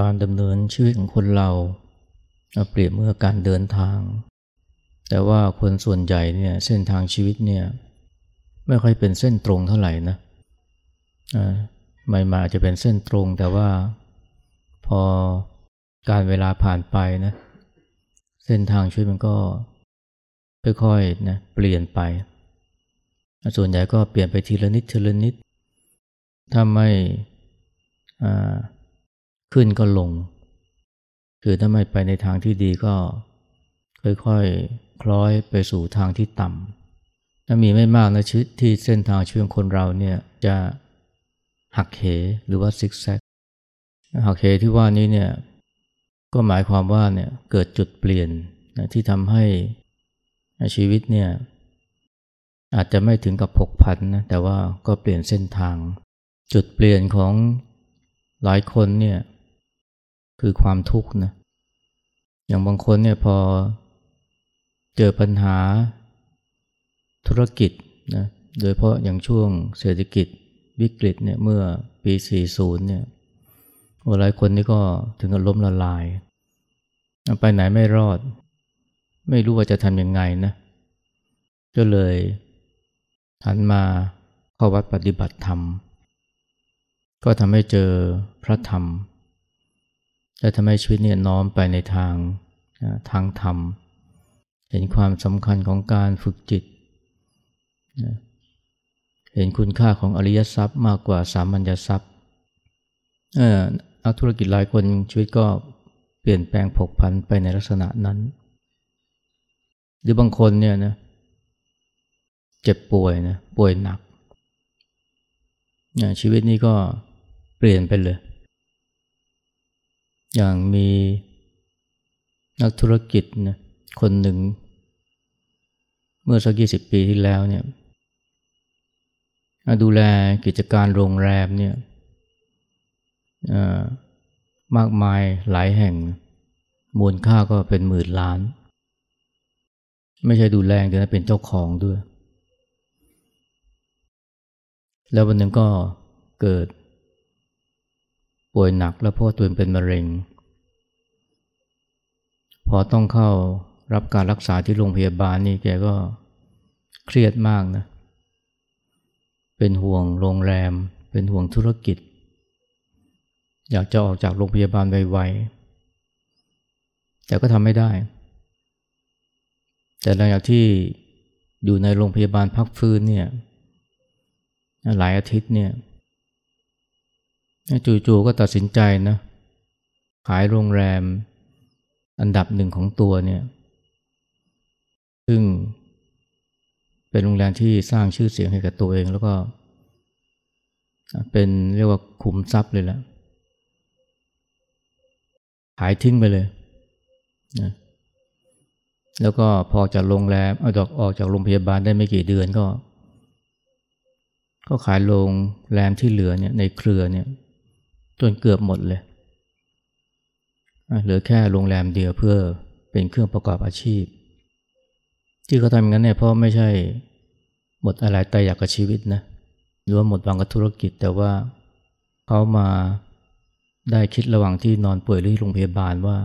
การดำเนินชีวิตของคนเราเปรียบเมื่อการเดินทาง แต่ว่าคนส่วนใหญ่เนี่ยเส้นทางชีวิตเนี่ยไม่ค่อยเป็นเส้นตรงเท่าไหร่นะไม่มาจะเป็นเส้นตรง แต่ว่าพอการเวลาผ่านไปนะเส้นทางชีวิตมันก็ค่อยๆนะเปลี่ยนไป ส่วนใหญ่ก็เปลี่ยนไปทีละนิดทีละนิดถ้าไม่ ขึ้นก็ลง คือถ้าไม่ไปในทางที่ดีก็ค่อยๆคล้อยไปสู่ทางที่ต่ำถ้ามีไม่มากนะชีวิตที่เส้นทางชีวิตคนเราเนี่ยจะหักเหหรือว่าซิกแซกหักเหที่ว่านี้เนี่ยก็หมายความว่าเนี่ยเกิดจุดเปลี่ยนนะที่ทำให้ชีวิตเนี่ยอาจจะไม่ถึงกับผกพันนะแต่ว่าก็เปลี่ยนเส้นทาง จุดเปลี่ยนของหลายคนเนี่ย คือความทุกข์นะอย่างบางคนเนี่ยพอเจอปัญหาธุรกิจนะโดยเพราะอย่างช่วงเศรษฐกิจวิกฤตเนี่ยเมื่อปี 40 เนี่ยหลายคนนี่ก็ถึงกับล้มละลาย ไปไหนไม่รอด ไม่รู้ว่าจะทำยังไงนะ ก็เลยหันมาเข้าวัดปฏิบัติธรรม ก็ทำให้เจอพระธรรม และทำให้ชีวิตเนี่ยน้อมไปในทางทางธรรม เห็นความสำคัญของการฝึกจิต เห็นคุณค่าของอริยทรัพย์มากกว่าสามัญญทรัพย์นักธุรกิจหลายคนชีวิตก็เปลี่ยนแปลงผกผันไปในลักษณะนั้น หรือบางคนเนี่ยนะเจ็บป่วยนะป่วยหนัก ชีวิตนี้ก็เปลี่ยนไปเลย อย่างมีนักธุรกิจนะคนหนึ่ง เมื่อสักยี่สิบปีที่แล้วเนี่ยดูแลกิจการโรงแรมเนี่ยมากมายหลายแห่ง มูลค่าก็เป็นหมื่นล้าน ไม่ใช่ดูแลเดี๋ยวนะเป็นเจ้าของด้วย แล้ววันหนึ่งก็เกิด ป่วยหนักแล้วพ่อตัวเองเป็นมะเร็ง พอต้องเข้ารับการรักษาที่โรงพยาบาลนี่แกก็เครียดมากนะ เป็นห่วงโรงแรม เป็นห่วงธุรกิจ อยากจะออกจากโรงพยาบาลไวๆ แต่ก็ทำไม่ได้ แต่หลังจากที่อยู่ในโรงพยาบาลพักฟื้นเนี่ยหลายอาทิตย์เนี่ย จู่ๆก็ตัดสินใจนะ ขายโรงแรมอันดับหนึ่งของตัวเนี่ย ซึ่งเป็นโรงแรมที่สร้างชื่อเสียงให้กับตัวเองแล้วก็ เป็นเรียกว่าขุมทรัพย์เลยแหละขายทิ้งไปเลยนะแล้วก็พอจากโรงแรมเอาจากออกจากโรงพยาบาลได้ไม่กี่เดือนก็ ก็ขายโรงแรมที่เหลือเนี่ยในเครือเนี่ย จนเกือบหมดเลยเหลือแค่โรงแรมเดียวเพื่อเป็นเครื่องประกอบอาชีพ ที่เขาทำงั้นเนี่ยเพราะไม่ใช่หมดอะไรตายอยากกับชีวิตนะหรือว่าหมดหวังกับธุรกิจ แต่ว่าเขามาได้คิดระหว่างที่นอนป่วยที่โรงพยาบาลว่า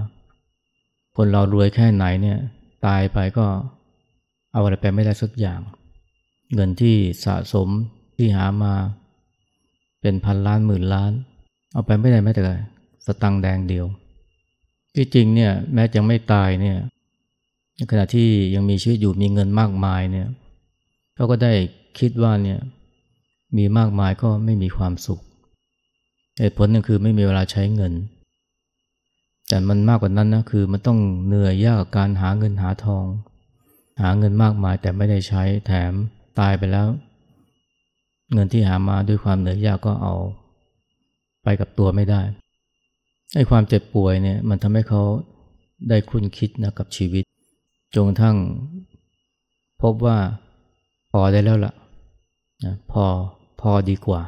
คนเรารวยแค่ไหนเนี่ยตายไปก็เอาอะไรไปไม่ได้สักอย่าง เงินที่สะสมที่หามาเป็นพันล้านหมื่นล้าน เอาไปไม่ได้แม้แต่สตังแดงเดียว ที่จริงเนี่ยแม้จะไม่ตายเนี่ยในขณะที่ยังมีชีวิตอยู่มีเงินมากมายเนี่ยเขาก็ได้คิดว่าเนี่ยมีมากมายก็ไม่มีความสุขเหตุผลนึงคือไม่มีเวลาใช้เงิน แต่มันมากกว่านั้นนะคือมันต้องเหนื่อยยากกับการหาเงินหาทอง หาเงินมากมายแต่ไม่ได้ใช้แถมตายไปแล้ว เงินที่หามาด้วยความเหนื่อยยากก็เอา ไปกับตัวไม่ได้ไอ้ความเจ็บป่วยเนี่ยมันทำให้เขาได้คุ้นคิดนะกับชีวิต จนทั้งพบว่าพอได้แล้วละ่ะพอพอดีกว่า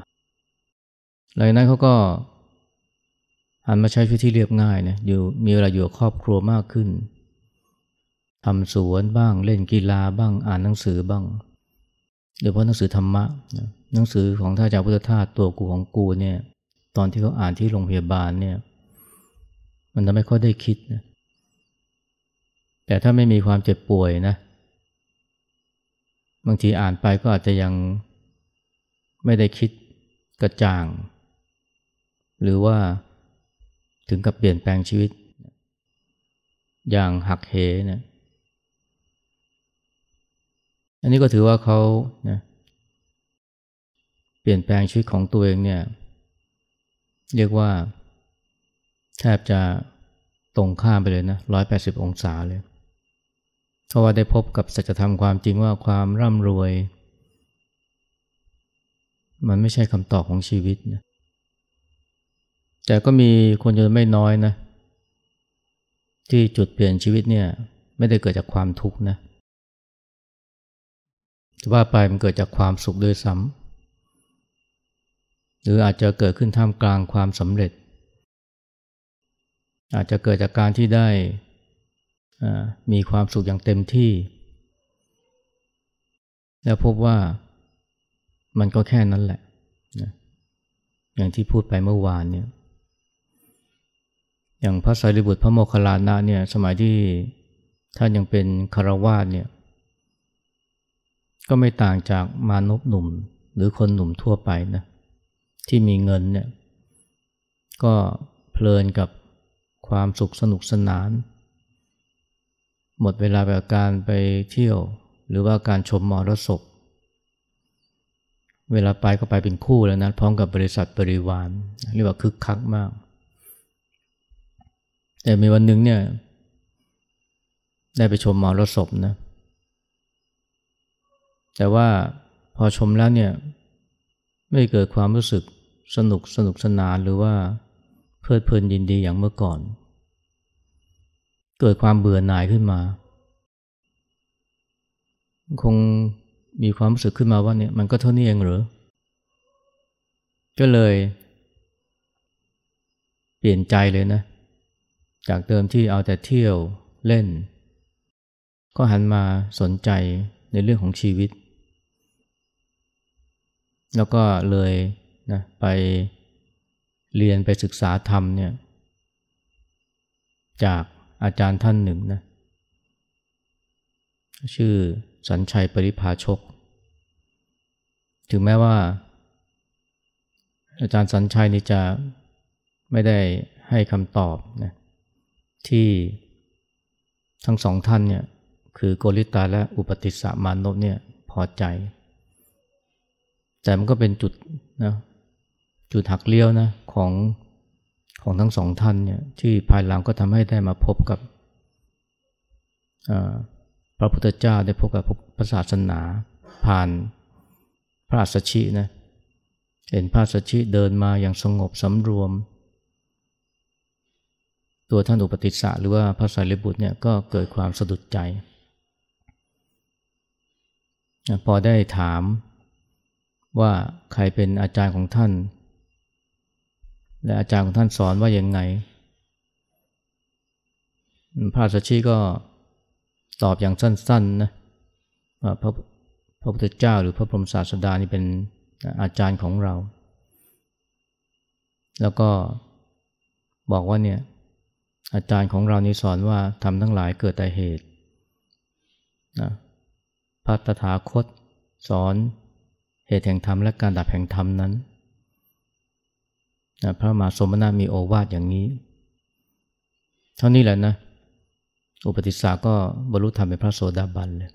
หลังนั้นเขาก็หันมาใช้ชีวิตที่เรียบง่ายนะอยู่มีเวลาอยู่กับครอบครัวมากขึ้นทำสวนบ้างเล่นกีฬาบ้างอ่านหนังสือบ้างโดยเฉพาะหนังสือธรรมะหนังสือของท่านอาจารย์พุทธทาสตัวกูของกูเนี่ย ตอนที่เขาอ่านที่โรงพยาบาลเนี่ย มันทำให้เขาได้คิดนะแต่ถ้าไม่มีความเจ็บป่วยนะ บางทีอ่านไปก็อาจจะยังไม่ได้คิดกระจ่าง หรือว่าถึงกับเปลี่ยนแปลงชีวิต อย่างหักเหนะอันนี้ก็ถือว่าเขานะเปลี่ยนแปลงชีวิตของตัวเองเนี่ย เรียกว่าแทบจะตรงข้ามไปเลยนะร้อยแปดสิบองศาเลย เพราะว่าได้พบกับสัจธรรมความจริงว่าความร่ำรวย มันไม่ใช่คำตอบของชีวิตนะแต่ก็มีคนจำนวนไม่น้อยนะ ที่จุดเปลี่ยนชีวิตเนี่ย ไม่ได้เกิดจากความทุกข์นะว่าไปมันเกิดจากความสุขด้วยซ้ำ หรืออาจจะเกิดขึ้นท่ามกลางความสำเร็จ อาจจะเกิดจากการที่ได้มีความสุขอย่างเต็มที่ แล้วพบว่ามันก็แค่นั้นแหละนะอย่างที่พูดไปเมื่อวานเนี่ยอย่างพระสารีบุตรพระโมคคัลลานะเนี่ยสมัยที่ท่านยังเป็นคารวาสเนี่ยก็ไม่ต่างจากมานพหนุ่มหรือคนหนุ่มทั่วไปนะ ที่มีเงินเนี่ยก็เพลินกับความสุขสนุกสนาน หมดเวลาแบบการไปเที่ยว หรือว่าการชมมรสพเวลาไปก็ไปเป็นคู่แล้วนะพร้อมกับบริษัทบริวารเรียกว่าคึกคักมาก แต่มีวันหนึ่งเนี่ยได้ไปชมมรสพนะ แต่ว่าพอชมแล้วเนี่ยไม่เกิดความรู้สึก สนุกสนุกสนานหรือว่าเพลิดเพลินยินดีอย่างเมื่อก่อน เกิดความเบื่อหน่ายขึ้นมา คงมีความรู้สึกขึ้นมาว่าเนี่ยมันก็เท่านี้เองหรือก็เลยเปลี่ยนใจเลยนะ จากเดิมที่เอาแต่เที่ยวเล่น ก็หันมาสนใจในเรื่องของชีวิต แล้วก็เลย นะไปเรียนไปศึกษาธรรมเนี่ยจากอาจารย์ท่านหนึ่งนะชื่อสัญชัยปริภาชก ถึงแม้ว่า อาจารย์สัญชัยนี่จะไม่ได้ให้คำตอบนะที่ทั้งสองท่านเนี่ยคือโกริตาและอุปติสสมานพเนี่ยพอใจ แต่มันก็เป็นจุดนะ จุดหักเลี้ยวนะของของทั้งสองท่านเนี่ยที่ภายหลังก็ทำให้ได้มาพบกับพระพุทธเจ้าได้พบกับพระศาสนาผ่านพระสัชชินะเห็นพระสัชชิเดินมาอย่างสงบสำรวม ตัวท่านอุปติสสะหรือว่าพระสารีบุตรเนี่ยก็เกิดความสะดุดใจ พอได้ถามว่าใครเป็นอาจารย์ของท่าน และอาจารย์ของท่านสอนว่าอย่างไงพระสัชชีก็ตอบอย่างสั้นๆนะว่าพระพระพุทธเจ้าหรือพระพรหมศาสดานี่เป็นอาจารย์ของเรา แล้วก็บอกว่าเนี่ยอาจารย์ของเรานี่สอนว่าทำทั้งหลายเกิดแต่เหตุนะพระตถาคตสอนเหตุแห่งธรรมและการดับแห่งธรรมนั้น พระมหาสมณะมีโอวาทอย่างนี้ เท่านี้แหละนะ อุปติสสาก็บรรลุธรรมเป็นพระโสดาบันเลย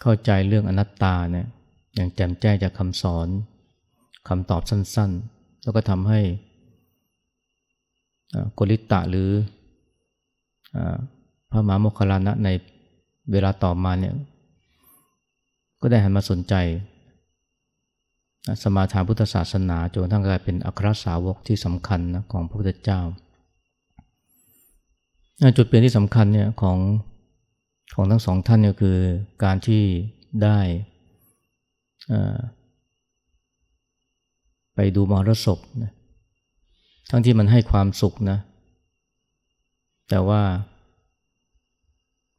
เข้าใจเรื่องอนัตตาเนี่ยอย่างแจ่มแจ้งจากคำสอนคำตอบสั้น ๆ แล้วก็ทำให้กลิตะหรือพระมหาโมคคลานะในเวลาต่อมาเนี่ยก็ได้หันมาสนใจ สมาทานพุทธศาสนาจนทั้งกลายเป็นอัครสาวกที่สำคัญนะของพระพุทธเจ้า จุดเปลี่ยนที่สำคัญเนี่ยของของทั้งสองท่านก็คือการที่ได้ไปดูมรสพนะทั้งที่มันให้ความสุขนะ แต่ว่า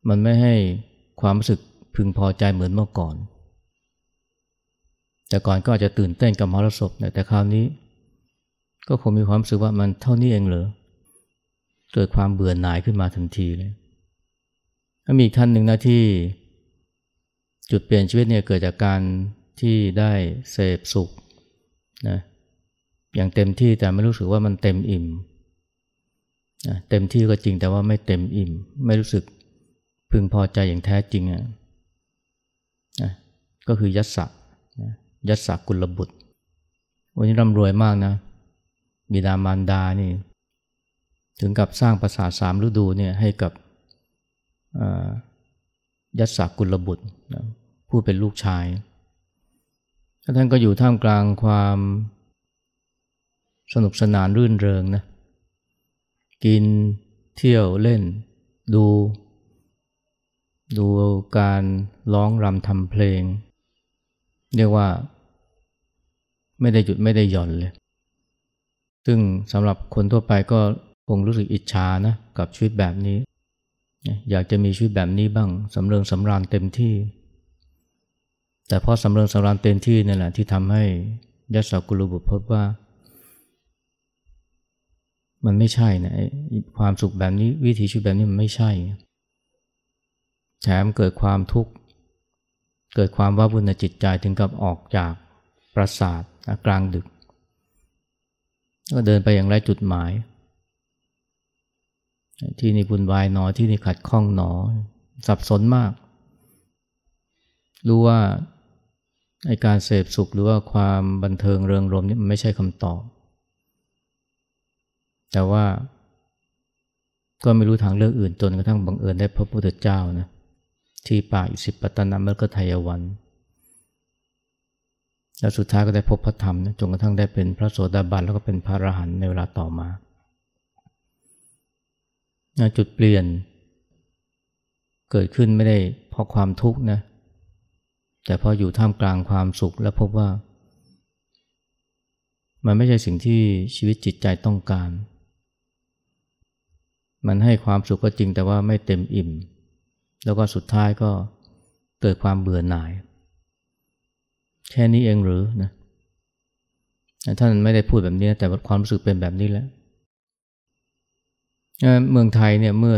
มันไม่ให้ความรู้สึกพึงพอใจเหมือนเมื่อก่อน แต่ก่อนก็อาจจะตื่นเต้นกับมรสพแต่คราวนี้ ก็คงมีความรู้สึกว่ามันเท่านี้เองเหรอเกิดความเบื่อหน่ายขึ้นมาทันทีเลยถ้ามีอีกท่านหนึ่งนะที่ จุดเปลี่ยนชีวิตเนี่ยเกิดจากการที่ได้เสพสุขนะอย่างเต็มที่แต่ไม่รู้สึกว่ามันเต็มอิ่มนะเต็มที่ก็จริงแต่ว่าไม่เต็มอิ่ม ไม่รู้สึกพึงพอใจอย่างแท้จริงอะนะก็คือยัสสะนะ ยัสสะกุลบุตร วันนี้ร่ำรวยมากนะ บิดามารดานี่ ถึงกับสร้างปราสาทสามฤดูเนี่ยให้กับยัสสกุลบุตรผู้เป็นลูกชาย ท่านก็อยู่ท่ามกลางความสนุกสนานรื่นเริงนะ กินเที่ยวเล่น ดู ดูการร้องรำทำเพลง เรียกว่า ไม่ได้หยุดไม่ได้หย่อนเลย ซึ่งสำหรับคนทั่วไปก็คงรู้สึกอิจฉานะกับชีวิตแบบนี้ อยากจะมีชีวิตแบบนี้บ้างสำเริงสำราญเต็มที่ แต่เพราะสำเริงสำราญเต็มที่นั่แหละที่ทำให้ยศกุลบุตรพบว่า มันไม่ใช่นะความสุขแบบนี้วิถีชีวิตแบบนี้มันไม่ใช่ แถมเกิดความทุกข์เกิดความว่าวุ่นในจิตใจถึงกับออกจากปราสาท กลางดึก ก็เดินไปอย่างไรจุดหมาย ที่นี่บุญวายหนอที่นี่ขัดข้องหนอ สับสนมาก รู้ว่าไอการเสพสุขหรือว่าความบันเทิงเริงรมนี่มันไม่ใช่คำตอบ แต่ว่าก็ไม่รู้ทางเลือกอื่นจนกระทั่งบังเอิญได้พระพุทธเจ้านะที่ป่าอิสิปตนามฤกทายวัน แล้วสุดท้ายก็ได้พบพระธรรมจนกระทั่งได้เป็นพระโสดาบันแล้วก็เป็นพระอรหันต์ในเวลาต่อมา จุดเปลี่ยน เกิดขึ้นไม่ได้เพราะความทุกข์นะแต่พออยู่ท่ามกลางความสุขแล้วพบว่า มันไม่ใช่สิ่งที่ชีวิตจิตใจต้องการ มันให้ความสุขก็จริงแต่ว่าไม่เต็มอิ่ม แล้วก็สุดท้ายก็เกิดความเบื่อหน่าย แค่นี้เองหรือนะท่านไม่ได้พูดแบบนี้แต่ความรู้สึกเป็นแบบนี้แหละเมืองไทยเนี่ยเมื่อ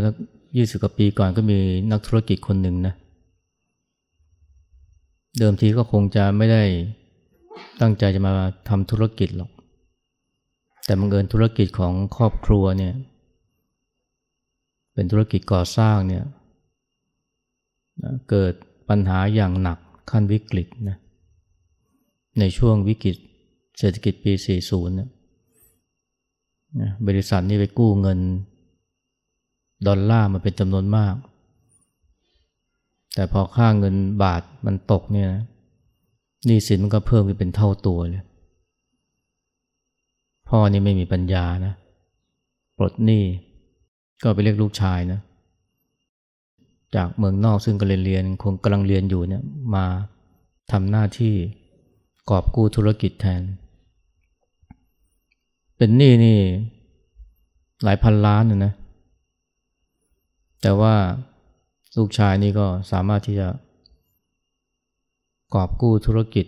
ยี่สิบกว่าปีก่อนก็มีนักธุรกิจคนหนึ่งนะเดิมทีก็คงจะไม่ได้ตั้งใจจะมาทำธุรกิจหรอก แต่บังเอิญธุรกิจของครอบครัวเนี่ย เป็นธุรกิจก่อสร้างเนี่ยเกิดปัญหาอย่างหนักขั้นวิกฤตนะ ในช่วงวิกฤตเศรษฐกิจปี 40เนี่ยบริษัทนี้ไปกู้เงิน ดอลลาร์มาเป็นจำนวนมาก แต่พอค่าเงินบาทมันตกเนี่ยหนี้สินมันก็เพิ่มขึ้นเป็นเท่าตัวเลย พ่อนี่ไม่มีปัญญานะ ปลดหนี้ก็ไปเรียกลูกชายนะ จากเมืองนอกซึ่งกำลังเรียนคงกำลังเรียนอยู่เนี่ยมาทำหน้าที่ กอบกู้ธุรกิจแทน เป็นหนี้นี่หลายพันล้านนะ แต่ว่าลูกชายนี่ก็สามารถที่จะกอบกู้ธุรกิจ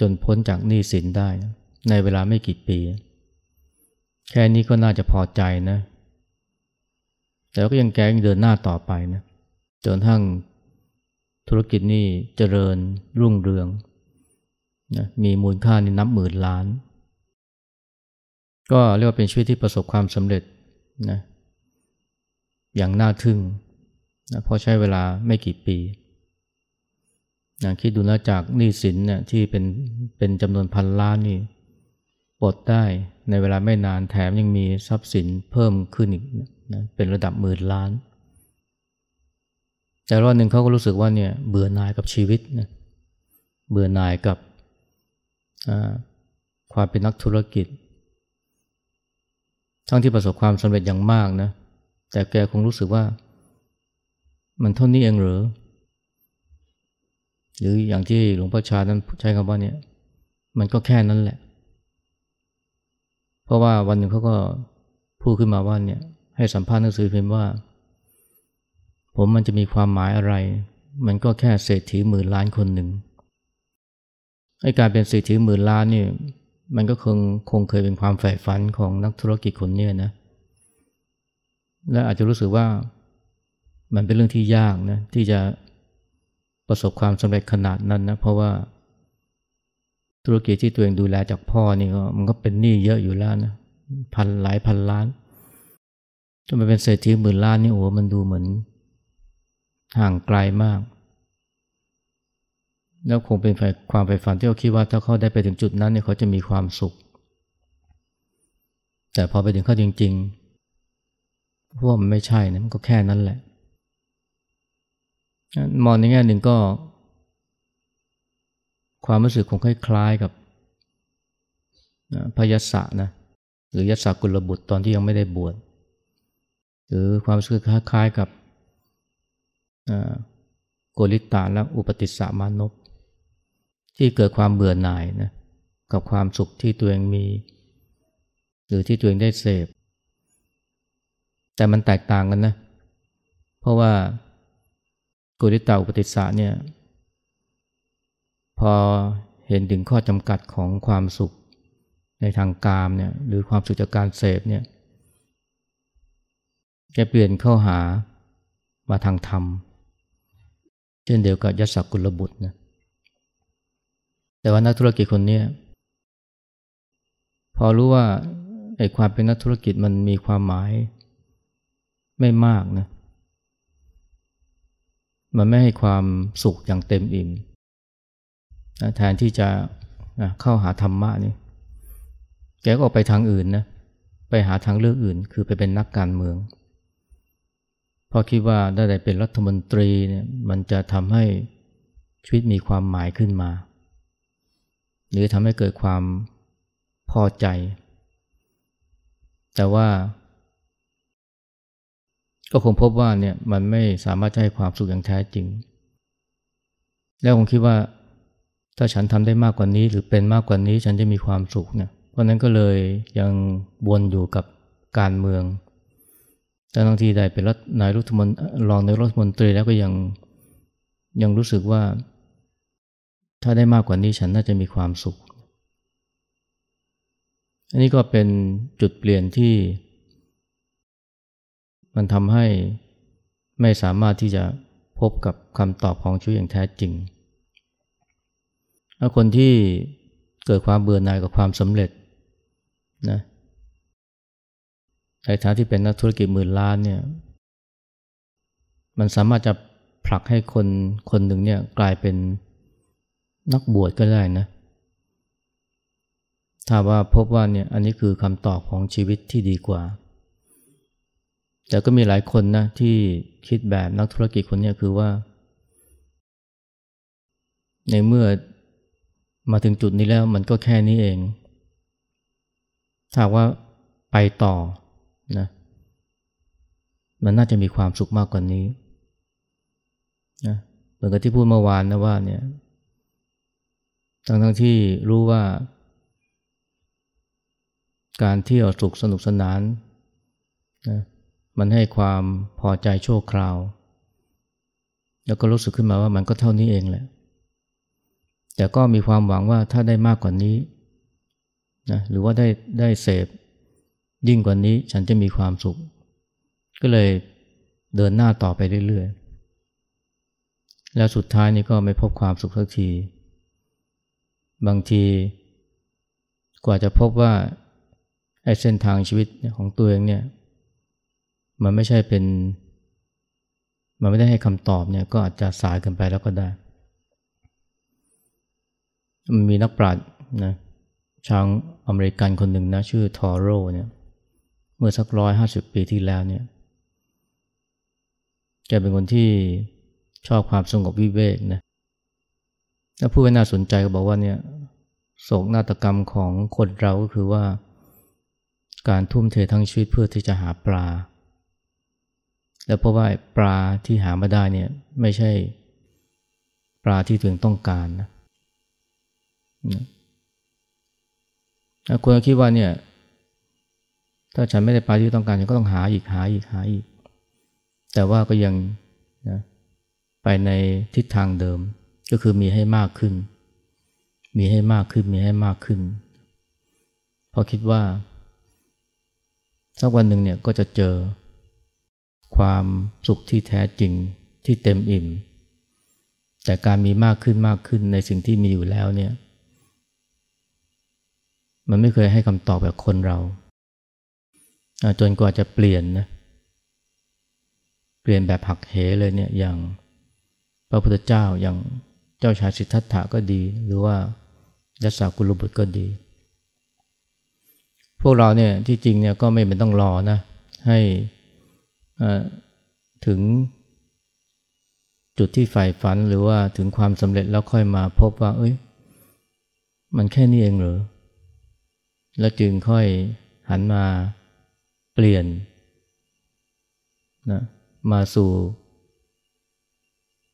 จนพ้นจากหนี้สินได้นะในเวลาไม่กี่ปี แค่นี้ก็น่าจะพอใจนะ แต่ก็ยังแกยังเดินหน้าต่อไปนะจนทั้งธุรกิจนี่เจริญรุ่งเรือง นะมีมูลค่านี่นับหมื่นล้าน ก็เรียกว่าเป็นชีวิตที่ประสบความสำเร็จนะอย่างน่าทึ่งนะเพราะใช้เวลาไม่กี่ปีนะคิดดูนะจากหนี้สินเนี่ยที่เป็นเป็นจำนวนพันล้านนี่ปลดได้ในเวลาไม่นานแถมยังมีทรัพย์สินเพิ่มขึ้นอีกนะเป็นระดับหมื่นล้าน แต่รอบหนึ่งเขาก็รู้สึกว่าเนี่ยเบื่อหน่ายกับชีวิตนะเบื่อหน่ายกับ ความเป็นนักธุรกิจ ทั้งที่ประสบความสำเร็จอย่างมากนะ แต่แกคงรู้สึกว่า มันเท่านี้เองหรือ หรืออย่างที่หลวงพ่อชานั้นใช้คำว่าเนี่ย มันก็แค่นั้นแหละ เพราะว่าวันหนึ่งเขาก็พูดขึ้นมาว่าเนี่ย ให้สัมภาษณ์หนังสือพิมพ์ว่า ผมมันจะมีความหมายอะไร มันก็แค่เศรษฐีหมื่นล้านคนหนึ่ง ไอ้การเป็นเศรษฐีหมื่นล้านนี่มันก็คงคงเคยเป็นความใฝ่ฝันของนักธุรกิจคนนี้นะ และอาจจะรู้สึกว่ามันเป็นเรื่องที่ยากนะที่จะประสบความสำเร็จขนาดนั้นนะเพราะว่าธุรกิจที่ตัวเองดูแลจากพ่อนี่ก็มันก็เป็นหนี้เยอะอยู่แล้วนะพันหลายพันล้านจนไปเป็นเศรษฐีหมื่นล้านนี่โอ้มันดูเหมือนห่างไกลมาก แล้วคงเป็นความไปฝันที่เขาคิดว่าถ้าเขาได้ไปถึงจุดนั้นเนี่ยเขาจะมีความสุข แต่พอไปถึงเขาจริงๆพวกมันไม่ใช่นะมันก็แค่นั้นแหละมองในแง่หนึ่งก็ ความรู้สึกคงคล้ายๆกับพยศะนะหรือยศกุลบุตรตอนที่ยังไม่ได้บวชหรือความรู้สึกคล้ายๆกับโกริตาและอุปติสสามานพ ที่เกิดความเบื่อหน่ายนะกับความสุขที่ตัวเองมี หรือที่ตัวเองได้เสพ แต่มันแตกต่างกันนะ เพราะว่ากุริตาอุปติสสะเนี่ย พอเห็นถึงข้อจำกัดของความสุขในทางกามเนี่ยหรือความสุขจากการเสพเนี่ยแกเปลี่ยนเข้าหามาทางธรรม เช่นเดียวกับยศกุลบุตรนะ แต่ว่านักธุรกิจคนนี้พอรู้ว่าไอ้ความเป็นนักธุรกิจมันมีความหมายไม่มากนะ มันไม่ให้ความสุขอย่างเต็มอิ่มแทนที่จะเข้าหาธรรมะนี่ แกก็ออกไปทางอื่นนะ ไปหาทางเลือกอื่น คือไปเป็นนักการเมือง เพราะคิดว่าได้แต่เป็นรัฐมนตรีเนี่ย มันจะทำให้ชีวิตมีความหมายขึ้นมา หรือทำให้เกิดความพอใจ แต่ว่า ก็คงพบว่าเนี่ยมันไม่สามารถให้ความสุขอย่างแท้จริง แล้วคงคิดว่า ถ้าฉันทำได้มากกว่านี้หรือเป็นมากกว่านี้ฉันจะมีความสุขเนี่ยเพราะนั้นก็เลยยังวนอยู่กับการเมืองแต่บางทีได้เป็นรัฐนายรัฐมนตรีรองนายรัฐมนตรีแล้วก็ยังยังรู้สึกว่า ถ้าได้มากกว่านี้ฉันน่าจะมีความสุข อันนี้ก็เป็นจุดเปลี่ยนที่ มันทำให้ไม่สามารถที่จะพบกับคำตอบของชีวิตอย่างแท้จริงถ้าคนที่เกิดความเบื่อหน่ายกับความสำเร็จนะในฐานะที่เป็นนักธุรกิจหมื่นล้านเนี่ย มันสามารถจะผลักให้คนคนหนึ่งเนี่ยกลายเป็น นักบวชก็ได้นะ ถ้าว่าพบว่าเนี่ยอันนี้คือคำตอบของชีวิตที่ดีกว่า แต่ก็มีหลายคนนะที่คิดแบบนักธุรกิจคนนี้คือว่า ในเมื่อมาถึงจุดนี้แล้วมันก็แค่นี้เอง ถ้าว่าไปต่อนะมันน่าจะมีความสุขมากกว่านี้นะเหมือนกับที่พูดเมื่อวานนะว่าเนี่ย ทั้งทั้งที่รู้ว่า การเที่ยวสุขสนุกสนานนะมันให้ความพอใจชั่วคราว แล้วก็รู้สึกขึ้นมาว่ามันก็เท่านี้เองแหละ แต่ก็มีความหวังว่าถ้าได้มากกว่านี้นะหรือว่าได้ได้เสพยิ่งกว่านี้ฉันจะมีความสุข ก็เลยเดินหน้าต่อไปเรื่อยๆ แล้วสุดท้ายนี่ก็ไม่พบความสุขสักที บางทีกว่าจะพบว่าไอ้เส้นทางชีวิตของตัวเองเนี่ย มันไม่ใช่เป็น มันไม่ได้ให้คำตอบเนี่ยก็อาจจะสายเกินไปแล้วก็ได้ มันมีนักปราชญ์นะชาวอเมริกันคนหนึ่งนะ ชื่อทอโร่เนี่ย เมื่อสักร้อยห้าสิบปีที่แล้วเนี่ยแกเป็นคนที่ชอบความสงบวิเวกนะ แล้วผู้ไว้น่าสนใจก็บอกว่าเนี่ยโศกนาฏกรรมของคนเราก็คือว่า การทุ่มเททั้งชีวิตเพื่อที่จะหาปลา แล้วเพราะว่าปลาที่หามาได้เนี่ยไม่ใช่ปลาที่ตัวเองต้องการนะนะคุณคิดว่าเนี่ย ถ้าฉันไม่ได้ปลาที่ต้องการฉันก็ต้องหาอีกหาอีกหาอีก แต่ว่าก็ยังนะไปในทิศทางเดิม ก็คือมีให้มากขึ้น มีให้มากขึ้น มีให้มากขึ้น เพราะคิดว่า สักวันหนึ่งเนี่ยก็จะเจอความสุขที่แท้จริงที่เต็มอิ่ม แต่การมีมากขึ้นมากขึ้นในสิ่งที่มีอยู่แล้วเนี่ย มันไม่เคยให้คำตอบแบบคนเรา จนกว่าจะเปลี่ยนนะเปลี่ยนแบบหักเหเลยเนี่ยอย่างพระพุทธเจ้าอย่าง จ้าชายสิทธัตถะก็ดี หรือว่ายัสสากุลบุตรก็ดี พวกเราเนี่ยที่จริงเนี่ยก็ไม่เป็นต้องรอนะ ให้ถึงจุดที่ใฝ่ฝันหรือว่าถึงความสำเร็จแล้วค่อยมาพบว่า เอ้ย มันแค่นี้เองเหรอ แล้วจึงค่อยหันมาเปลี่ยนนะมาสู่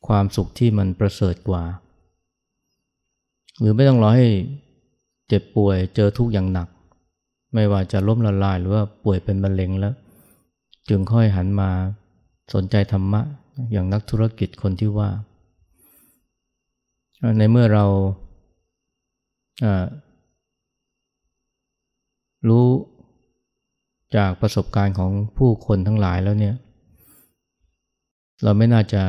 ความสุขที่มันประเสริฐกว่า หรือไม่ต้องรอให้เจ็บป่วยเจอทุกอย่างหนัก ไม่ว่าจะล้มละลายหรือว่าป่วยเป็นมะเร็งแล้ว จึงค่อยหันมาสนใจธรรมะอย่างนักธุรกิจคนที่ว่า ในเมื่อเรารู้จากประสบการณ์ของผู้คนทั้งหลายแล้วเนี่ย เราไม่น่าจะ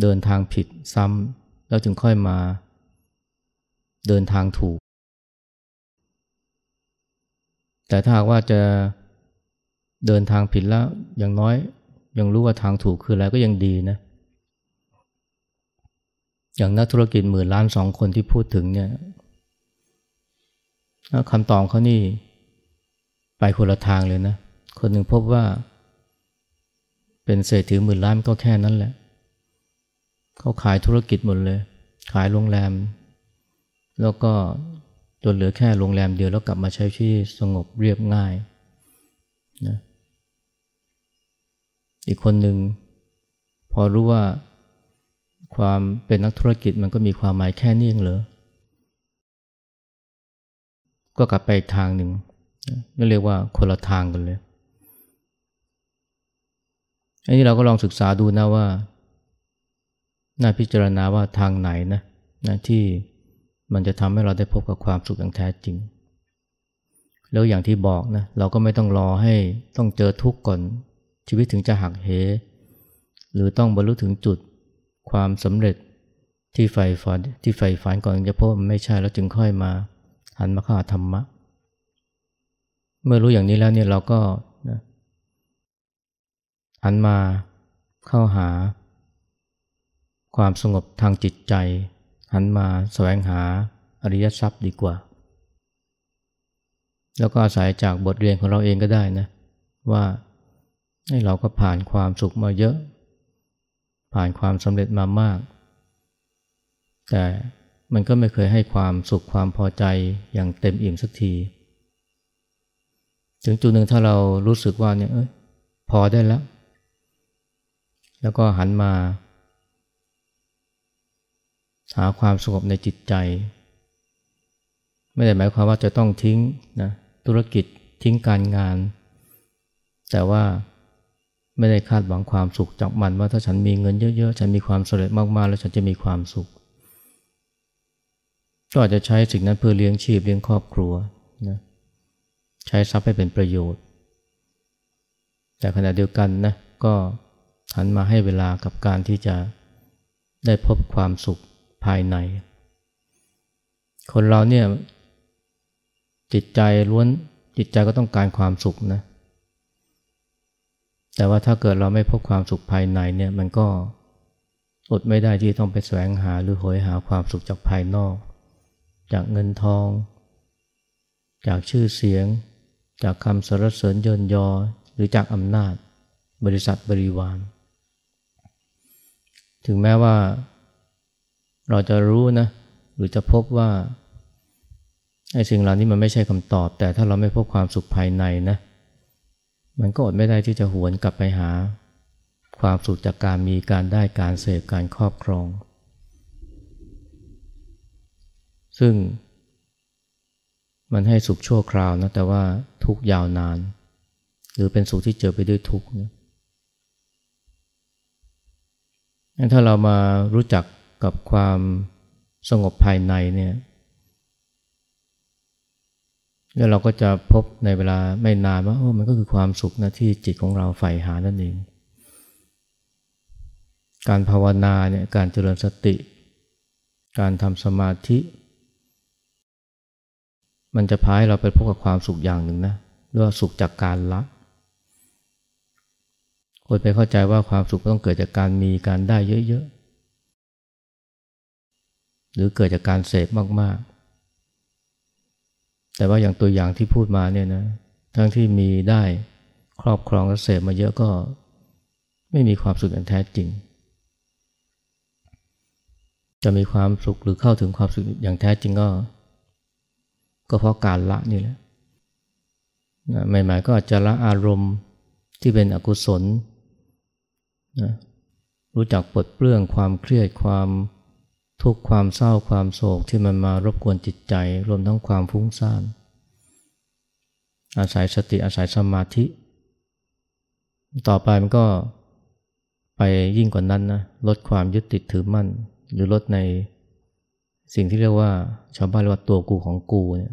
เดินทางผิดซ้ำ แล้วถึงค่อยมาเดินทางถูก แต่ถ้าหากว่าจะเดินทางผิดแล้วอย่างน้อย ยังรู้ว่าทางถูกคืออะไรก็ยังดีนะ อย่างนักธุรกิจหมื่นล้านสองคนที่พูดถึงเนี่ยคำตอบเขานี่ไปคนละทางเลยนะ คนหนึ่งพบว่าเป็นเศรษฐีหมื่นล้านก็แค่นั้นแหละ เขาขายธุรกิจหมดเลย ขายโรงแรม แล้วก็จนเหลือแค่โรงแรมเดียวแล้วกลับมาใช้ชีวิตสงบเรียบง่ายนะอีกคนหนึ่งพอรู้ว่าความเป็นนักธุรกิจมันก็มีความหมายแค่นี้เองเหรอ ก็กลับไปอีกทางหนึ่งนี่เรียกว่าคนละทางกันเลย อันนี้เราก็ลองศึกษาดูนะว่า น่าพิจารณาว่าทางไหนนะนะที่มันจะทำให้เราได้พบกับความสุขอย่างแท้จริง แล้วอย่างที่บอกนะเราก็ไม่ต้องรอให้ต้องเจอทุกข์ก่อน ชีวิตถึงจะหักเห หรือต้องบรรลุถึงจุดความสำเร็จที่ใฝ่ฝันที่ใฝ่ฝันก่อนจะพบมันไม่ใช่แล้วจึงค่อยมาหันมาเข้าธรรมะ เมื่อรู้อย่างนี้แล้วเนี่ยเราก็นะหันมาเข้าหา ความสงบทางจิตใจ หันมาแสวงหาอริยทรัพย์ดีกว่า แล้วก็อาศัยจากบทเรียนของเราเองก็ได้นะว่าให้เราก็ผ่านความสุขมาเยอะ ผ่านความสำเร็จมามาก แต่มันก็ไม่เคยให้ความสุขความพอใจอย่างเต็มอิ่มสักที ถึงจุดหนึ่งถ้าเรารู้สึกว่าเนี่ยเอยพอได้แล้ว แล้วก็หันมา หาความสงบในจิตใจ ไม่ได้หมายความว่าจะต้องทิ้งนะธุรกิจทิ้งการงาน แต่ว่าไม่ได้คาดหวังความสุขจากมันว่าถ้าฉันมีเงินเยอะๆ ฉันมีความสำเร็จมากๆ แล้วฉันจะมีความสุข ก็อาจจะใช้สิ่งนั้นเพื่อเลี้ยงชีพเลี้ยงครอบครัวนะใช้ทรัพย์ให้เป็นประโยชน์ แต่ขณะเดียวกันนะก็หันมาให้เวลากับการที่จะได้พบความสุข ภายใน คนเราเนี่ยจิตใจล้วนจิตใจก็ต้องการความสุขนะ แต่ว่าถ้าเกิดเราไม่พบความสุขภายในเนี่ยมันก็อดไม่ได้ที่ต้องไปแสวงหาหรือหอยหาความสุขจากภายนอก จากเงินทอง จากชื่อเสียง จากคำสรรเสริญเยินยอ หรือจากอำนาจ บริษัทบริวาร ถึงแม้ว่า เราจะรู้นะ หรือจะพบว่าไอ้สิ่งเหล่านี้มันไม่ใช่คำตอบ แต่ถ้าเราไม่พบความสุขภายในนะ มันก็อดไม่ได้ที่จะหวนกลับไปหา ความสุขจากการมีการได้การเสพการครอบครอง ซึ่งมันให้สุขชั่วคราวนะแต่ว่าทุกยาวนาน หรือเป็นสุขที่เจอไปด้วยทุกข์นะถ้าเรามารู้จัก กับความสงบภายในเนี่ยแล้วเราก็จะพบในเวลาไม่นานว่าโอ้มันก็คือความสุขนะที่จิตของเราใฝ่หานั่นเอง การภาวนาเนี่ยการเจริญสติ การทำสมาธิ มันจะพาให้เราไปพบกับความสุขอย่างหนึ่งนะเรียกว่าสุขจากการละคนไปเข้าใจว่าความสุขต้องเกิดจากการมีการได้เยอะ หรือเกิดจากการเสพมาก ๆ แต่ว่าอย่างตัวอย่างที่พูดมาเนี่ยนะทั้งที่มีได้ครอบครองและเสพมาเยอะก็ไม่มีความสุขอย่างแท้จริง จะมีความสุขหรือเข้าถึงความสุขอย่างแท้จริงก็ ก็เพราะการละนี่แหละใหม่ๆก็อาจจะละอารมณ์ที่เป็นอกุศลนะรู้จักปลดเปลื้องความเครียดความ ทุกความเศร้าความโศกที่มันมารบกวนจิตใจรวมทั้งความฟุ้งซ่าน อาศัยสติอาศัยสมาธิ ต่อไปมันก็ไปยิ่งกว่านั้นนะลดความยึดติดถือมั่น หรือลดในสิ่งที่เรียกว่า ชาวบ้านเรียกว่าตัวกูของกูเนี่ย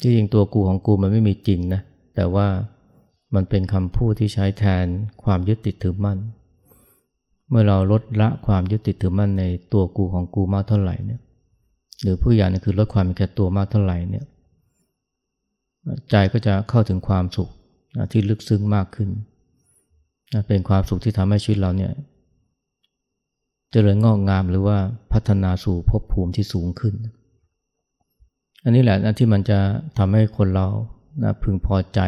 ที่จริงตัวกูของกูมันไม่มีจริงนะแต่ว่ามันเป็นคำพูดที่ใช้แทนความยึดติดถือมั่น เมื่อเราลดละความยึดติดถือมั่นในตัวกูของกูมากเท่าไหร่เนี่ยหรือผู้อย่างนี่คือลดความมีแก่ตัวมากเท่าไหร่เนี่ยใจก็จะเข้าถึงความสุขที่ลึกซึ้งมากขึ้น เป็นความสุขที่ทำให้ชีวิตเราเนี่ยจเจริญงอกงามหรือว่าพัฒนาสู่ภพภูมิที่สูงขึ้น อันนี้แหละนะที่มันจะทำให้คนเรานะพึงพอใจ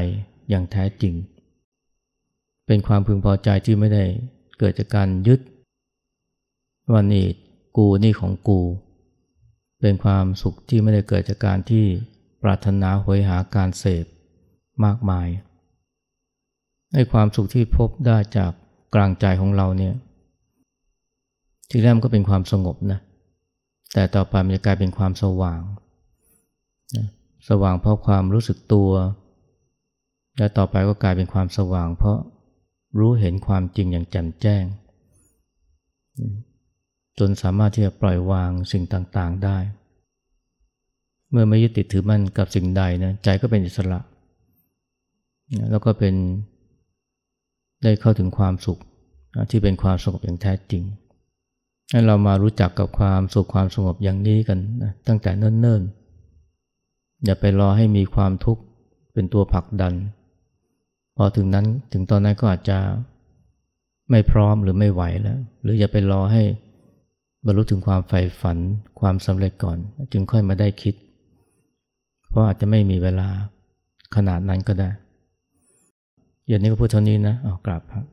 อย่างแท้จริง เป็นความพึงพอใจที่ไม่ได้ เกิดจากการยึดว่านี่กูนี่ของกู เป็นความสุขที่ไม่ได้เกิดจากการที่ปรารถนาหวยหาการเสพมากมายในความสุขที่พบได้จากกลางใจของเราเนี่ยที่แรกก็เป็นความสงบนะแต่ต่อไปมันจะกลายเป็นความสว่างนะสว่างเพราะความรู้สึกตัว และต่อไปก็กลายเป็นความสว่าง เพราะ รู้เห็นความจริงอย่างแจ่มแจ้ง จนสามารถที่จะปล่อยวางสิ่งต่างๆได้ เมื่อไม่ยึดติดถือมั่นกับสิ่งใดนะใจก็เป็นอิสระ แล้วก็เป็นได้เข้าถึงความสุขที่เป็นความสงบอย่างแท้จริงให้เรามารู้จักกับความสุขความสงบอย่างนี้กันนะตั้งแต่เนิ่นๆ อย่าไปรอให้มีความทุกข์เป็นตัวผลักดัน พอถึงนั้นถึงตอนนั้นก็อาจจะไม่พร้อมหรือไม่ไหวแล้ว หรืออย่าไปรอให้บรรลุถึงความใฝ่ฝันความสำเร็จก่อน จึงค่อยมาได้คิด เพราะอาจจะไม่มีเวลาขนาดนั้นก็ได้ อย่างนี้ก็พูดเท่านี้นะออกกลับครับ